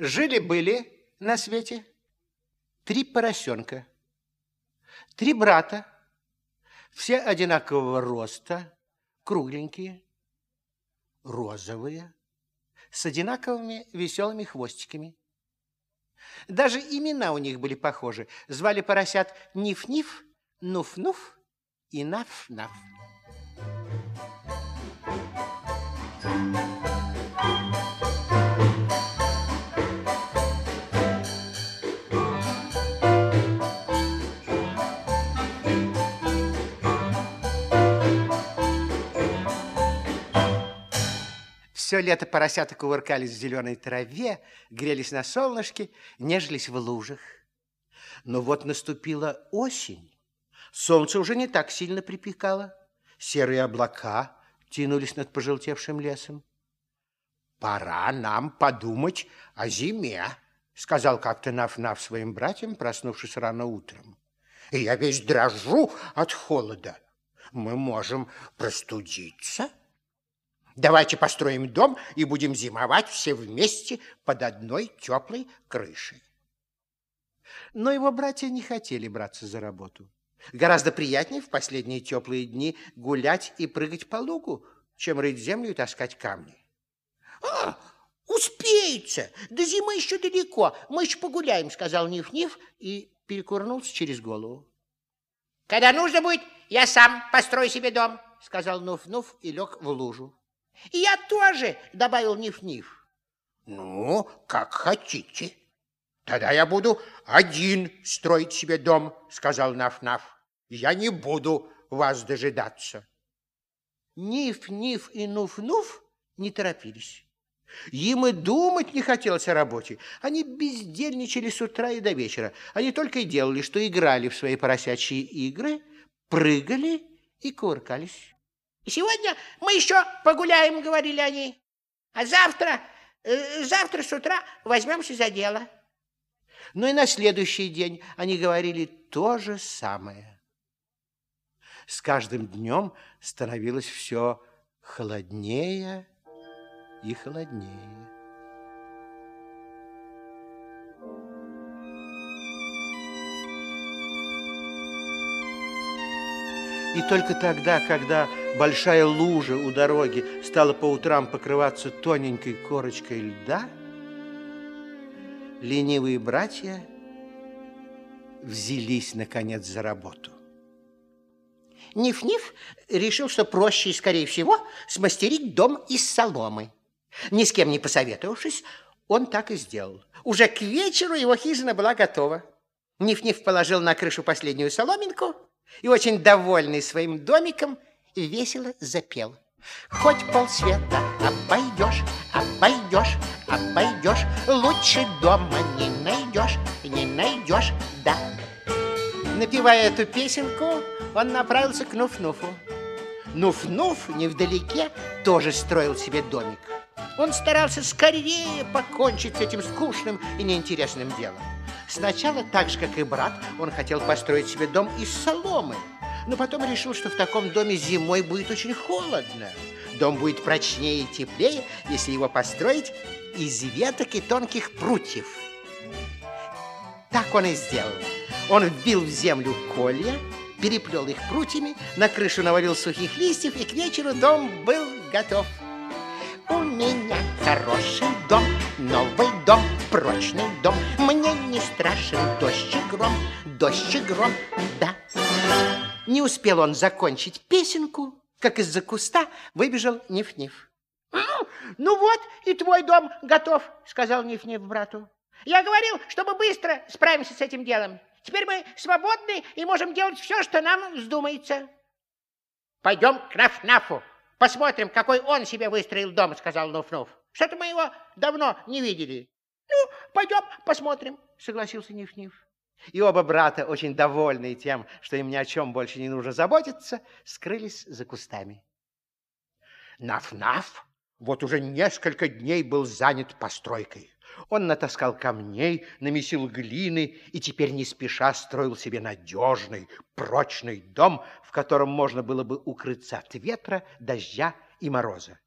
Жили-были на свете три поросенка, три брата, все одинакового роста, кругленькие, розовые, с одинаковыми веселыми хвостиками. Даже имена у них были похожи. Звали поросят Ниф-Ниф, Нуф-Нуф и Наф-Наф. Все лето поросята кувыркались в зеленой траве, грелись на солнышке, нежились в лужах. Но вот наступила осень. Солнце уже не так сильно припекало. Серые облака тянулись над пожелтевшим лесом. «Пора нам подумать о зиме», — сказал как-то Наф-Наф своим братьям, проснувшись рано утром. «И я весь дрожу от холода. Мы можем простудиться». Давайте построим дом и будем зимовать все вместе под одной теплой крышей. Но его братья не хотели браться за работу. Гораздо приятнее в последние теплые дни гулять и прыгать по лугу, чем рыть землю и таскать камни. А, успеется! До зимы еще далеко. Мы еще погуляем, сказал Ниф-Ниф и перекурнулся через голову. Когда нужно будет, я сам построю себе дом, сказал Нуф-Нуф и лег в лужу. Я тоже, добавил Ниф-Ниф. Ну, как хотите. Тогда я буду один строить себе дом, сказал Наф-Наф. Я не буду вас дожидаться. Ниф-Ниф и Нуф-Нуф не торопились. Им и думать не хотелось о работе. Они бездельничали с утра и до вечера. Они только и делали, что играли в свои поросячьи игры, прыгали и кувыркались. Сегодня мы еще погуляем, говорили они. А завтра, э, завтра с утра возьмемся за дело. Но и на следующий день они говорили то же самое. С каждым днем становилось все холоднее и холоднее. И только тогда, когда большая лужа у дороги стала по утрам покрываться тоненькой корочкой льда, ленивые братья взялись, наконец, за работу. Ниф-Ниф решил, что проще и, скорее всего, смастерить дом из соломы. Ни с кем не посоветовавшись, он так и сделал. Уже к вечеру его хижина была готова. Ниф-Ниф положил на крышу последнюю соломинку – и, очень довольный своим домиком, весело запел. Хоть полсвета обойдешь, обойдешь, обойдешь, Лучше дома не найдешь, не найдешь, да. Напевая эту песенку, он направился к Нуф-Нуфу. Нуф-Нуф невдалеке тоже строил себе домик. Он старался скорее покончить с этим скучным и неинтересным делом. Сначала, так же, как и брат, он хотел построить себе дом из соломы, но потом решил, что в таком доме зимой будет очень холодно. Дом будет прочнее и теплее, если его построить из веток и тонких прутьев. Так он и сделал. Он вбил в землю колья, переплел их прутьями, на крышу навалил сухих листьев, и к вечеру дом был готов. Меня хороший дом, новый дом, прочный дом. Мне не страшен дождь и гром, дождь и гром, да. Не успел он закончить песенку, как из-за куста выбежал Ниф-Ниф. «Ну вот, и твой дом готов», — сказал Ниф-Ниф брату. «Я говорил, что мы быстро справимся с этим делом. Теперь мы свободны и можем делать все, что нам вздумается». «Пойдем к Наф-Нафу», Посмотрим, какой он себе выстроил дом, сказал Нуф-Нуф. Что-то мы его давно не видели. Ну, пойдем посмотрим, согласился Ниф-Ниф. И оба брата, очень довольные тем, что им ни о чем больше не нужно заботиться, скрылись за кустами. Наф-Наф вот уже несколько дней был занят постройкой. Он натаскал камней, намесил глины и теперь не спеша строил себе надежный, прочный дом, в котором можно было бы укрыться от ветра, дождя и мороза.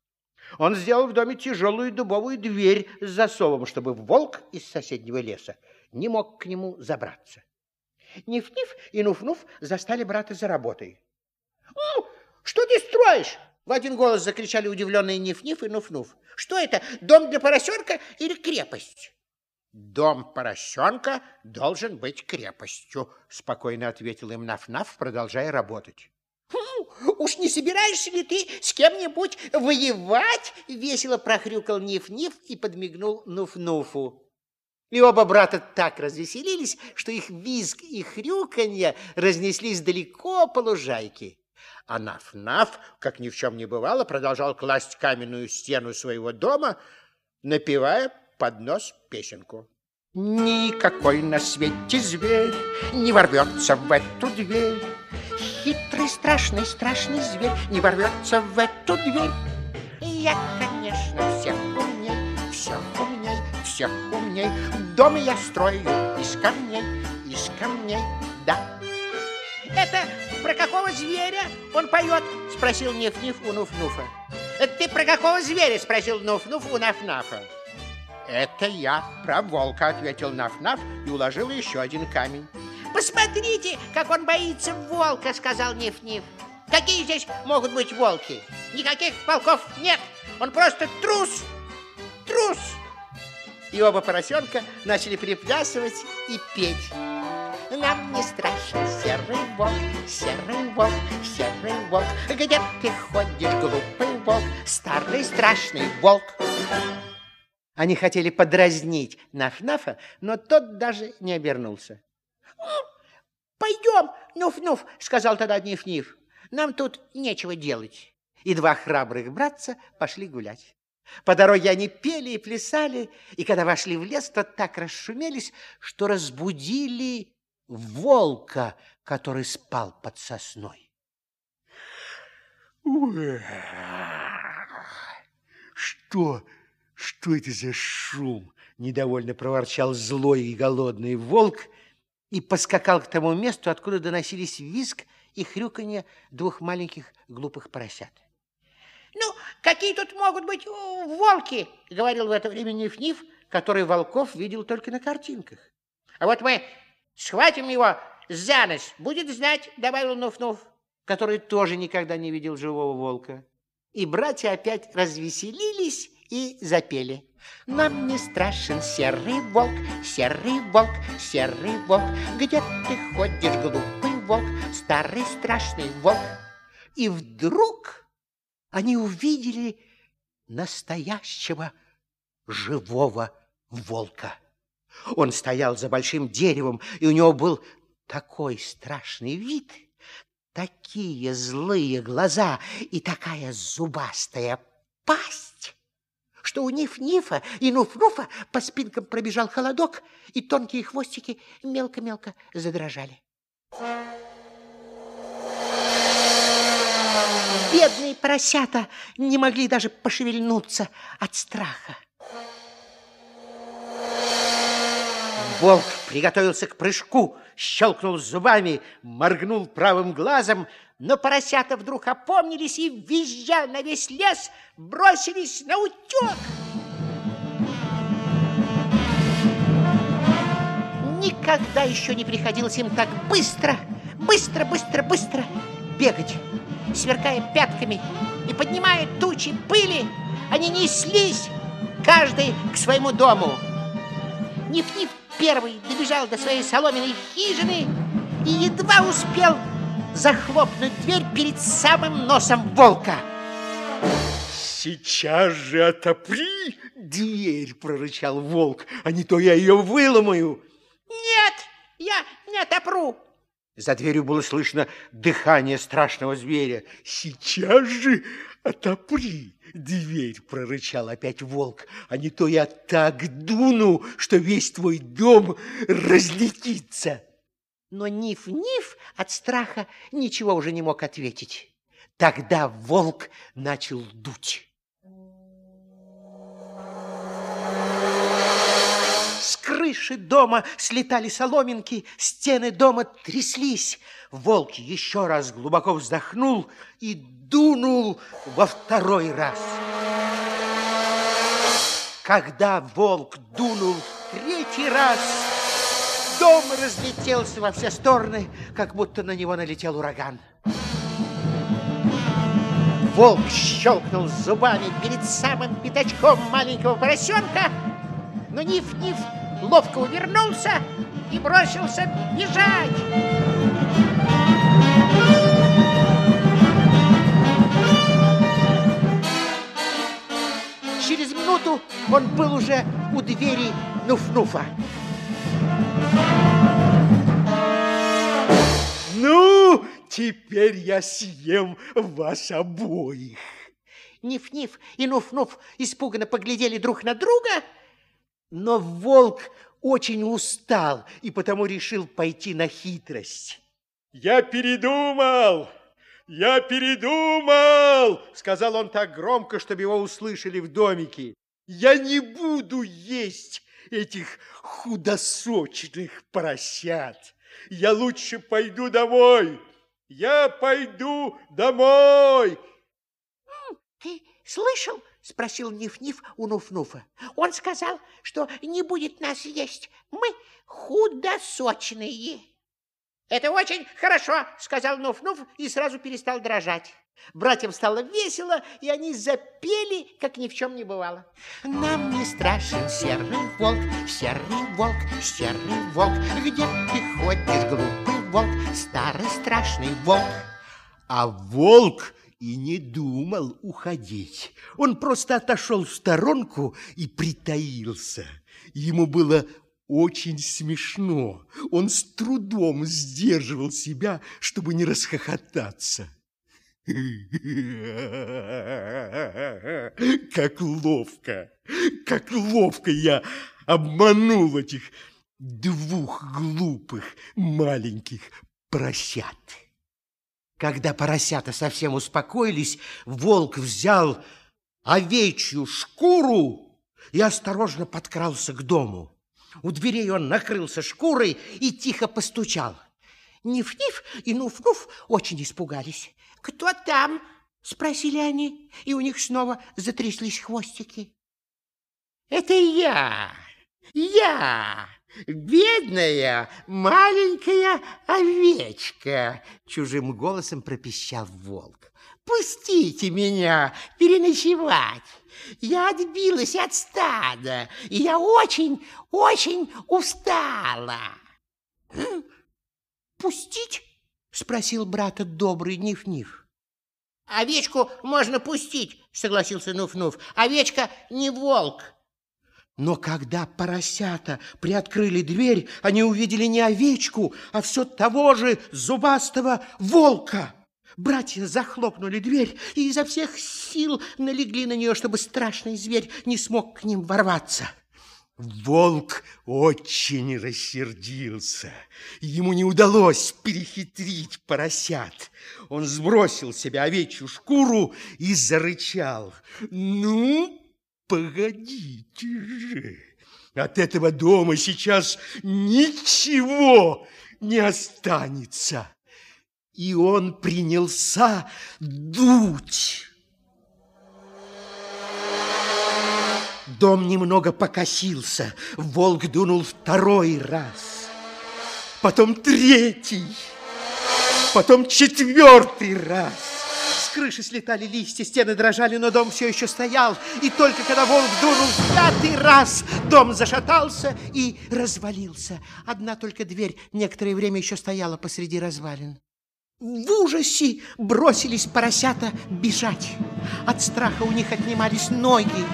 Он сделал в доме тяжелую дубовую дверь с засовом, чтобы волк из соседнего леса не мог к нему забраться. Ниф-ниф и Нуф-Нуф застали брата за работой. «Что ты строишь?» В один голос закричали удивленные Ниф-Ниф и Нуф-Нуф. «Что это, дом для поросенка или крепость?» «Дом поросенка должен быть крепостью», — спокойно ответил им Наф-Наф, продолжая работать. Хм, «Уж не собираешься ли ты с кем-нибудь воевать?» — весело прохрюкал Ниф-Ниф и подмигнул Нуф-Нуфу. И оба брата так развеселились, что их визг и хрюканье разнеслись далеко по лужайке. А Наф-Наф, как ни в чем не бывало, продолжал класть каменную стену своего дома, напевая под нос песенку. Никакой на свете зверь не ворвется в эту дверь. Хитрый, страшный, страшный зверь не ворвется в эту дверь. Я, конечно, всех умней, всех умней, всех умней. Дом я строю из камней, из камней, да. Это про какого зверя он поет? Спросил Ниф-Ниф у Нуф-Нуфа. Ты про какого зверя? Спросил Нуф-Нуф у Наф-Нафа. Это я про волка, ответил Наф-Наф и уложил еще один камень. Посмотрите, как он боится волка, сказал Ниф-Ниф. Какие здесь могут быть волки? Никаких волков нет. Он просто трус. Трус. И оба поросенка начали приплясывать и петь. Нам не страшен серый волк, серый волк, серый волк. Где ты ходишь, глупый волк, старый страшный волк? Они хотели подразнить Наф-Нафа, но тот даже не обернулся. «Пойдем, Нуф-Нуф», — сказал тогда Ниф-Ниф. «Нам тут нечего делать». И два храбрых братца пошли гулять. По дороге они пели и плясали, и когда вошли в лес, то так расшумелись, что разбудили волка, который спал под сосной. Что? Что это за шум? Недовольно проворчал злой и голодный волк и поскакал к тому месту, откуда доносились визг и хрюканье двух маленьких глупых поросят. «Ну, какие тут могут быть волки?» — говорил в это время Ниф-Ниф, который волков видел только на картинках. «А вот мы схватим его за нос, будет знать», — добавил Нуф-Нуф, который тоже никогда не видел живого волка. И братья опять развеселились и запели. Нам не страшен серый волк, серый волк, серый волк. Где ты ходишь, глупый волк, старый страшный волк? И вдруг они увидели настоящего живого волка. Он стоял за большим деревом, и у него был такой страшный вид, такие злые глаза и такая зубастая пасть, что у Ниф-Нифа и Нуф-Нуфа по спинкам пробежал холодок, и тонкие хвостики мелко-мелко задрожали. Бедные поросята не могли даже пошевельнуться от страха. Волк приготовился к прыжку, щелкнул зубами, моргнул правым глазом, но поросята вдруг опомнились и, визжа на весь лес, бросились на утек. Никогда еще не приходилось им так быстро, быстро, быстро, быстро бегать, сверкая пятками и поднимая тучи пыли, они неслись, каждый к своему дому. Ниф-Ниф первый добежал до своей соломенной хижины и едва успел захлопнуть дверь перед самым носом волка. Сейчас же отопри дверь, прорычал волк, а не то я ее выломаю. Нет, я не отопру. За дверью было слышно дыхание страшного зверя. Сейчас же отопри дверь, прорычал опять волк, а не то я так дуну, что весь твой дом разлетится. Но Ниф-Ниф от страха ничего уже не мог ответить. Тогда волк начал дуть. Крыши дома слетали соломинки, стены дома тряслись. Волк еще раз глубоко вздохнул и дунул во второй раз. Когда волк дунул третий раз, дом разлетелся во все стороны, как будто на него налетел ураган. Волк щелкнул зубами перед самым пятачком маленького поросенка, но Ниф-Ниф ловко увернулся и бросился бежать. Через минуту он был уже у двери Нуф-Нуфа. Ну, теперь я съем вас обоих. Ниф-Ниф и Нуф-Нуф испуганно поглядели друг на друга, но волк очень устал и потому решил пойти на хитрость. Я передумал! Я передумал! Сказал он так громко, чтобы его услышали в домике. Я не буду есть этих худосочных поросят. Я лучше пойду домой. Я пойду домой. Ты слышал? Спросил Ниф-Ниф у Нуф-Нуфа. Он сказал, что не будет нас есть. Мы худосочные. Это очень хорошо, сказал Нуф-Нуф и сразу перестал дрожать. Братьям стало весело, и они запели, как ни в чем не бывало. Нам не страшен серый волк, серый волк, серый волк. Где ты ходишь, глупый волк, старый страшный волк? А волк и не думал уходить. Он просто отошел в сторонку и притаился. Ему было очень смешно. Он с трудом сдерживал себя, чтобы не расхохотаться. Как ловко, как ловко я обманул этих двух глупых маленьких поросят. Когда поросята совсем успокоились, волк взял овечью шкуру и осторожно подкрался к дому. У дверей он накрылся шкурой и тихо постучал. Ниф-ниф и Нуф-Нуф очень испугались. «Кто там?» — спросили они, и у них снова затряслись хвостики. «Это я! Я! Бедная маленькая овечка!» — чужим голосом пропищал волк. «Пустите меня переночевать! Я отбилась от стада, и я очень, очень устала!» «Пустить?» — спросил брата добрый Ниф-Ниф. «Овечку можно пустить», — согласился Нуф-Нуф. «Овечка не волк». Но когда поросята приоткрыли дверь, они увидели не овечку, а все того же зубастого волка. Братья захлопнули дверь и изо всех сил налегли на нее, чтобы страшный зверь не смог к ним ворваться. Волк очень рассердился. Ему не удалось перехитрить поросят. Он сбросил себе овечью шкуру и зарычал. «Ну, погодите же! От этого дома сейчас ничего не останется!» И он принялся дуть. Дом немного покосился. Волк дунул второй раз. Потом третий. Потом четвертый раз. Крыши слетали листья, стены дрожали, но дом все еще стоял. И только когда волк дунул в пятый раз, дом зашатался и развалился. Одна только дверь некоторое время еще стояла посреди развалин. В ужасе бросились поросята бежать. От страха у них отнимались ноги.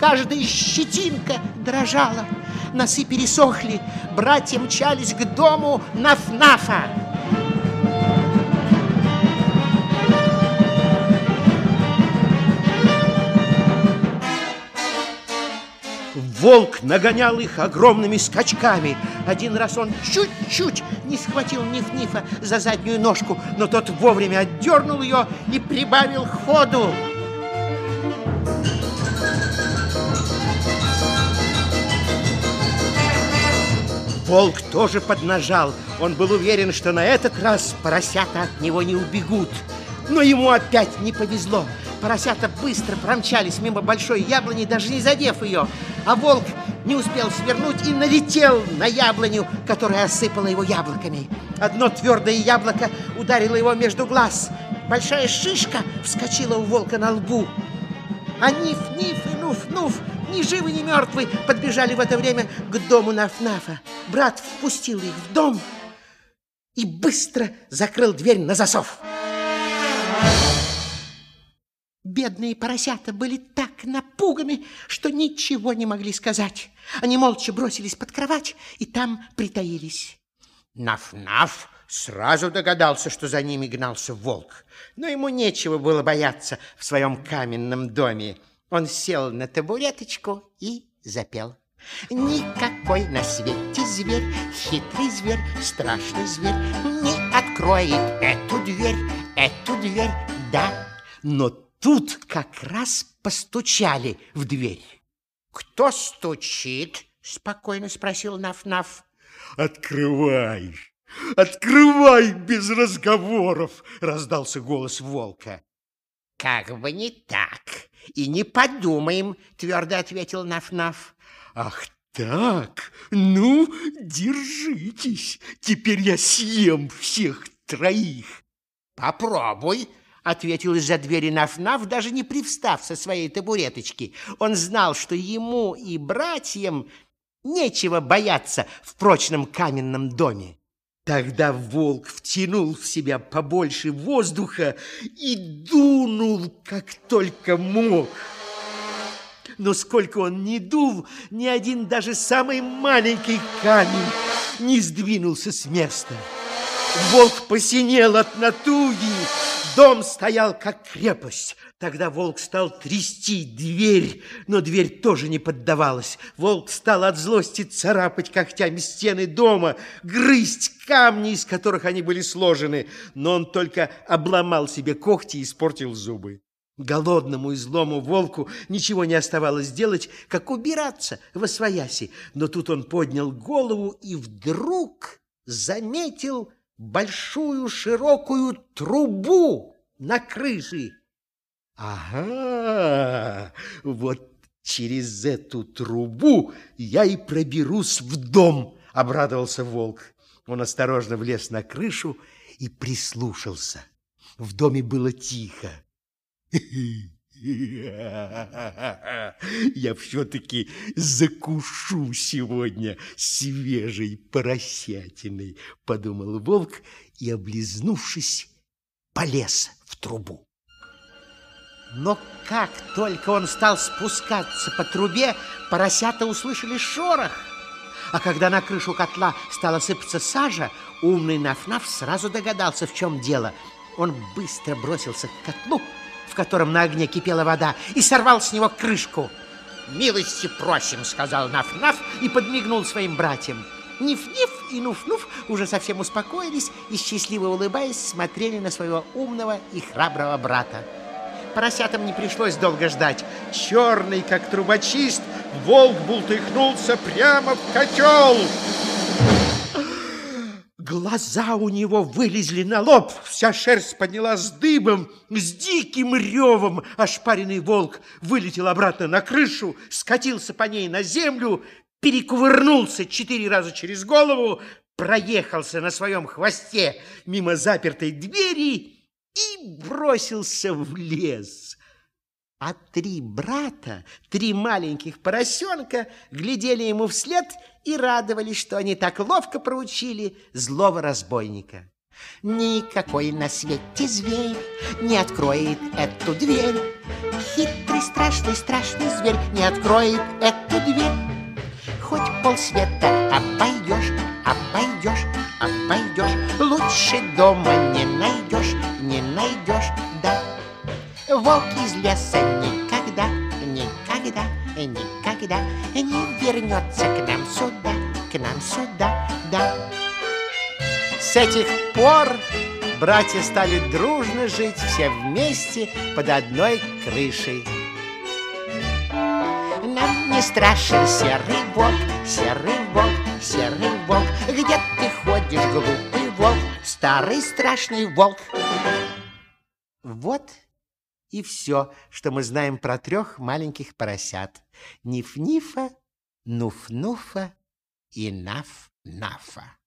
Каждая щетинка дрожала. Носы пересохли. Братья мчались к дому Наф-Нафа. Волк нагонял их огромными скачками. Один раз он чуть-чуть не схватил Ниф-Нифа за заднюю ножку, но тот вовремя отдернул ее и прибавил ходу. Волк тоже поднажал. Он был уверен, что на этот раз поросята от него не убегут. Но ему опять не повезло. Поросята быстро промчались мимо большой яблони, даже не задев ее. А волк не успел свернуть и налетел на яблоню, которая осыпала его яблоками. Одно твердое яблоко ударило его между глаз. Большая шишка вскочила у волка на лбу. А Ниф-Ниф и Нуф-Нуф, ни живы, ни мертвы, подбежали в это время к дому Наф-Нафа. Брат впустил их в дом и быстро закрыл дверь на засов. Бедные поросята были так напуганы, что ничего не могли сказать. Они молча бросились под кровать и там притаились. Наф-Наф сразу догадался, что за ними гнался волк. Но ему нечего было бояться в своем каменном доме. Он сел на табуреточку и запел. Никакой на свете зверь, хитрый зверь, страшный зверь Не откроет эту дверь, эту дверь, да. Но тут как раз постучали в дверь. «Кто стучит?» — спокойно спросил Наф-Наф. Открывай! Открывай без разговоров! Раздался голос волка. Как бы не так. И не подумаем, твердо ответил Наф-Наф. Ах так? Ну, держитесь. Теперь я съем всех троих. Попробуй, ответил из-за двери Наф-Наф, даже не привстав со своей табуреточки. Он знал, что ему и братьям нечего бояться в прочном каменном доме. Тогда волк втянул в себя побольше воздуха и дунул, как только мог. Но сколько он ни дул, ни один даже самый маленький камень не сдвинулся с места. Волк посинел от натуги, дом стоял как крепость. Тогда волк стал трясти дверь, но дверь тоже не поддавалась. Волк стал от злости царапать когтями стены дома, грызть камни, из которых они были сложены, но он только обломал себе когти и испортил зубы. Голодному и злому волку ничего не оставалось делать, как убираться во свояси. Но тут он поднял голову и вдруг заметил большую широкую трубу на крыше. Ага, вот через эту трубу я и проберусь в дом, обрадовался волк. Он осторожно влез на крышу и прислушался. В доме было тихо. Я все-таки закушу сегодня свежей поросятиной, подумал волк и, облизнувшись, полез в трубу. Но как только он стал спускаться по трубе, поросята услышали шорох. А когда на крышу котла стала сыпаться сажа, умный Наф-Наф сразу догадался, в чем дело. Он быстро бросился к котлу, в котором на огне кипела вода, и сорвал с него крышку. «Милости просим», — сказал Наф-Наф и подмигнул своим братьям. Ниф-Ниф и Нуф-Нуф уже совсем успокоились и, счастливо улыбаясь, смотрели на своего умного и храброго брата. Поросятам не пришлось долго ждать. Черный, как трубочист, волк бултыхнулся прямо в котел. Глаза у него вылезли на лоб, вся шерсть поднялась дыбом, с диким ревом ошпаренный волк вылетел обратно на крышу, скатился по ней на землю, перекувырнулся четыре раза через голову, проехался на своем хвосте мимо запертой двери и бросился в лес. А три брата, три маленьких поросенка, глядели ему вслед и радовались, что они так ловко проучили злого разбойника. Никакой на свете зверь не откроет эту дверь. Хитрый, страшный, страшный зверь не откроет эту дверь. Хоть полсвета обойдешь, обойдешь, обойдешь, лучше дома не найдешь не найдешь. Волк из леса никогда, никогда, никогда не вернется к нам сюда, к нам сюда, да. С этих пор братья стали дружно жить все вместе под одной крышей. Нам не страшен серый волк, серый волк, серый волк. Где ты ходишь, глупый волк, старый страшный волк? Вот И все, что мы знаем про трех маленьких поросят. Ниф-нифа, Нуф-нуфа и Наф-нафа.